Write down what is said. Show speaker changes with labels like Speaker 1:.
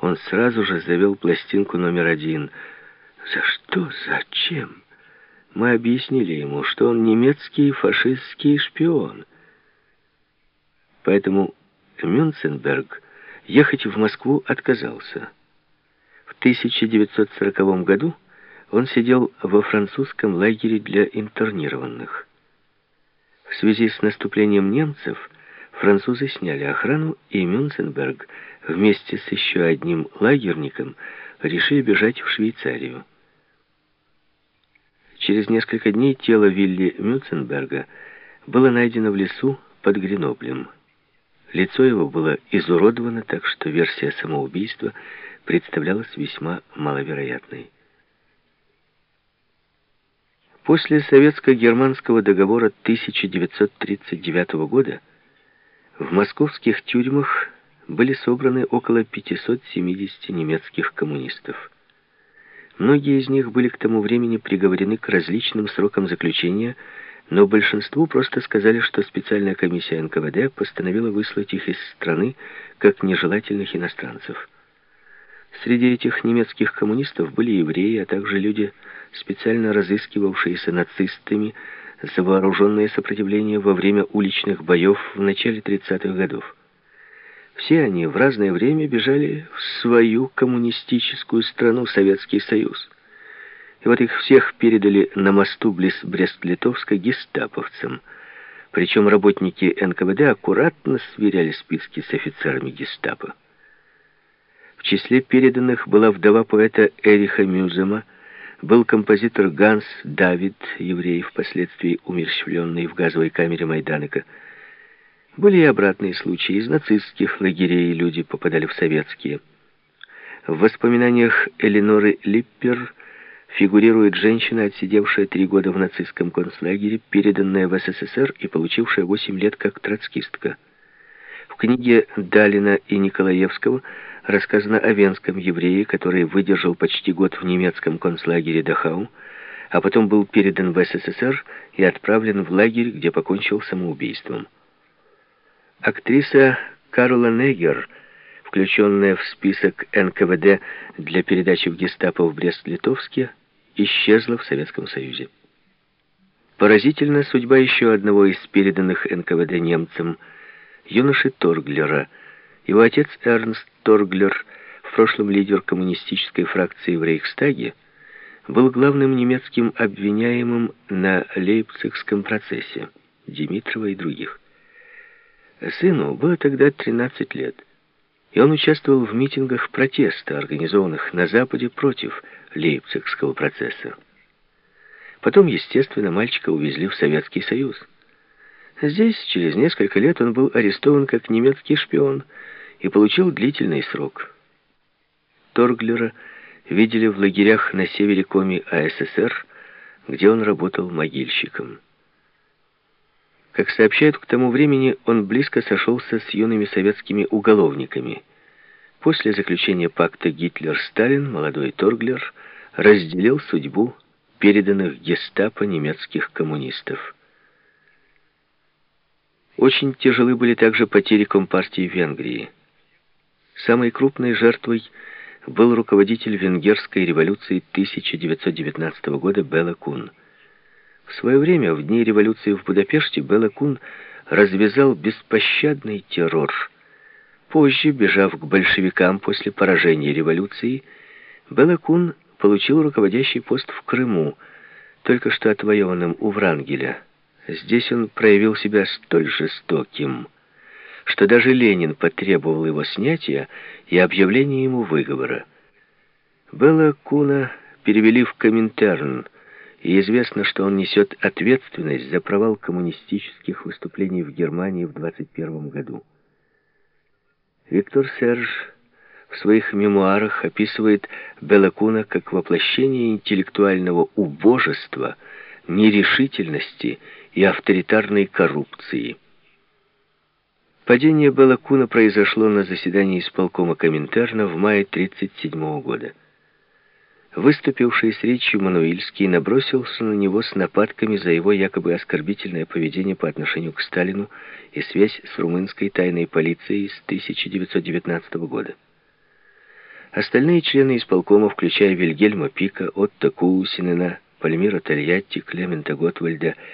Speaker 1: он сразу же завел пластинку номер один. За что? Зачем? Мы объяснили ему, что он немецкий фашистский шпион. Поэтому Мюнценберг ехать в Москву отказался. В 1940 году он сидел во французском лагере для интернированных. В связи с наступлением немцев французы сняли охрану, и Мюнценберг вместе с еще одним лагерником решили бежать в Швейцарию. Через несколько дней тело Вилли Мюнценберга было найдено в лесу под Греноблем. Лицо его было изуродовано, так что версия самоубийства представлялась весьма маловероятной. После советско-германского договора 1939 года в московских тюрьмах были собраны около 570 немецких коммунистов. Многие из них были к тому времени приговорены к различным срокам заключения, но большинству просто сказали, что специальная комиссия НКВД постановила выслать их из страны как нежелательных иностранцев. Среди этих немецких коммунистов были евреи, а также люди, специально разыскивавшиеся нацистами за вооруженное сопротивление во время уличных боев в начале 30-х годов. Все они в разное время бежали в свою коммунистическую страну, Советский Союз. И вот их всех передали на мосту близ Брест-Литовска гестаповцам. Причем работники НКВД аккуратно сверяли списки с офицерами гестапо. В числе переданных была вдова поэта Эриха Мюзема, был композитор Ганс Давид, еврей, впоследствии умерщвленный в газовой камере Майданека. Были и обратные случаи. Из нацистских лагерей люди попадали в советские. В воспоминаниях Эленоры Липпер фигурирует женщина, отсидевшая три года в нацистском концлагере, переданная в СССР и получившая восемь лет как троцкистка. В книге Далина и Николаевского рассказано о венском еврее, который выдержал почти год в немецком концлагере Дахау, а потом был передан в СССР и отправлен в лагерь, где покончил самоубийством. Актриса Карла Негер, включенная в список НКВД для передачи в гестапо в Брест-Литовске, исчезла в Советском Союзе. Поразительна судьба еще одного из переданных НКВД немцам, юноши Торглера. Его отец Эрнст Торглер, в прошлом лидер коммунистической фракции в Рейхстаге, был главным немецким обвиняемым на Лейпцигском процессе, Димитрова и других. Сыну было тогда 13 лет, и он участвовал в митингах протеста, организованных на Западе против Лейпцигского процесса. Потом, естественно, мальчика увезли в Советский Союз. Здесь, через несколько лет, он был арестован как немецкий шпион и получил длительный срок. Торглера видели в лагерях на севере Коми АССР, где он работал могильщиком. Как сообщают, к тому времени он близко сошелся с юными советскими уголовниками. После заключения пакта Гитлер-Сталин молодой Торглер разделил судьбу переданных гестапо немецких коммунистов. Очень тяжелы были также потери Компартии Венгрии. Самой крупной жертвой был руководитель венгерской революции 1919 года Бела Кун – в свое время, в дни революции в Будапеште, Белла Кун развязал беспощадный террор. Позже, бежав к большевикам после поражения революции, Белла Кун получил руководящий пост в Крыму, только что отвоеванным у Врангеля. Здесь он проявил себя столь жестоким, что даже Ленин потребовал его снятия и объявления ему выговора. Белла Куна перевели в Коминтерн, и известно, что он несет ответственность за провал коммунистических выступлений в Германии в 21 году. Виктор Серж в своих мемуарах описывает Белакуна как воплощение интеллектуального убожества, нерешительности и авторитарной коррупции. Падение Белакуна произошло на заседании исполкома Коминтерна в мае 1937 года. Выступивший с речью Мануильский набросился на него с нападками за его якобы оскорбительное поведение по отношению к Сталину и связь с румынской тайной полицией с 1919 года. Остальные члены исполкома, включая Вильгельма Пика, Отто Куусинена, Пальмира Тольятти, Клемента Готвальда